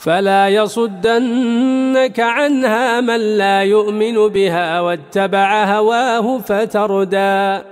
فلا يصدنك عنها من لا يؤمن بها واتبع هواه فتردى.